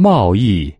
贸易